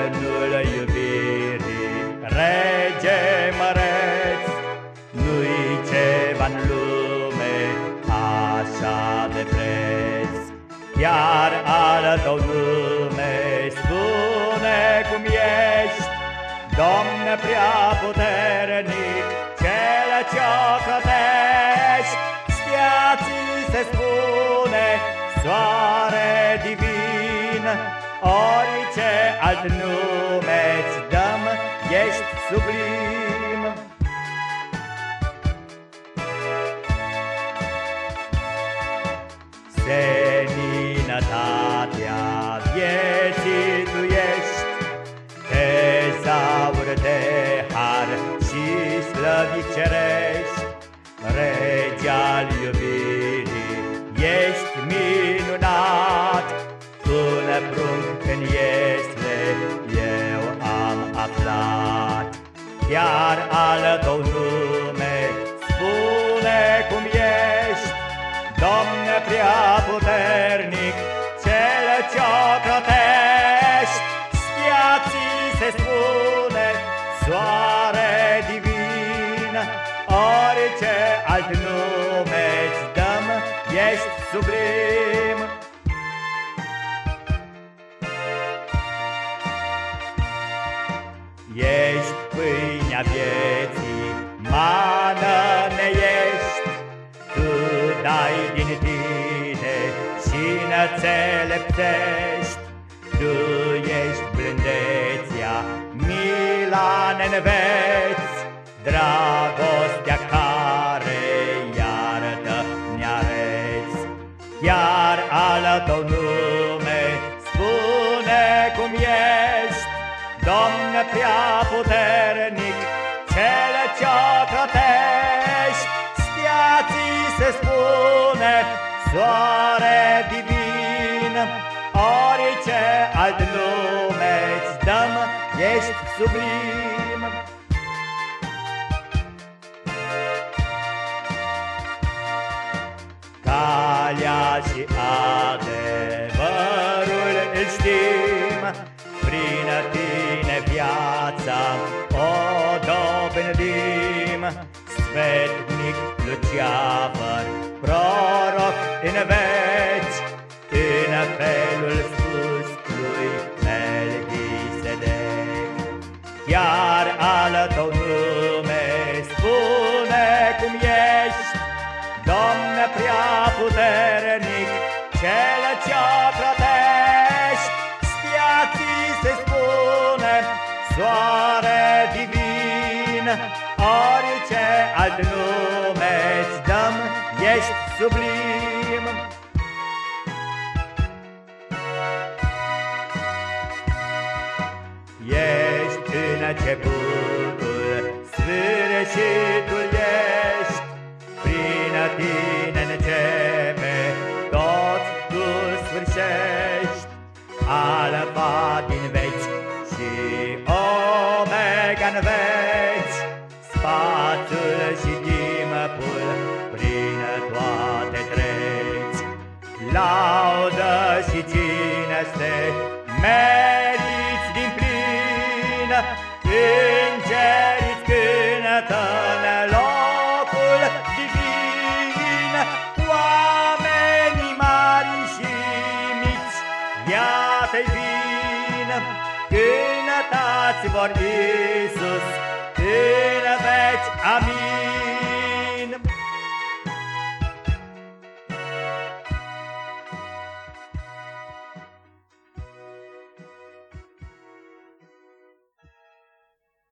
Stăpânul iubirii, rege măreț, Nu-i ceva în lume așa de preț. Chiar al tău nume spune cum ești, Domne prea puternic, cel ce-o cătești, Stia-ți se spune, soare divin, Orice alt nume-ți dăm, ești sublim. Seninătatea vieții tu ești, Tezaur de har și slăvit cerești, Rege al iubirii, ești minunat, Un prunc în este eu am aflat, Chiar al tău nume spune cum ești, Domne prea puternic, cel ce-o crotești, Stia-ți se spune, soare divin, Orice alt nume-ți dăm, ești sublim. Pâinea vieții, mană ne ești, Tu dai din tine și înțelepțești, Tu ești blândețea, mila ne-nveți, Dragostea care iartă ne-areți. Chiar al tău nume spune cum ești, Domne prea puternic, soare divin, Orice alt nume-ți dăm, ești sublim. Calea și adevărul îl știm, Prin tine viața o dobândim. Sfetnic Luceafăr, proroc în veci, În felul spus lui Melchisedec. Chiar al tău nume spune cum ești, Domne prea puternic, cel ce-o crotești, Stia-ți se spune, soare divin, Orice alt nume-ți dăm, ești sublim. Ești începutul, sfârșitul ești, Prin tine începe, tot tu sfârșești, Alfa din veci și Omega-n Spațiul și timpul prin toate treci. Laudă și cinste meriți din plin, Îngerii-ți cântă în locul divin, Oamenii mari și mici, iată-i vin, Cântați vor Iisus în veci, amin.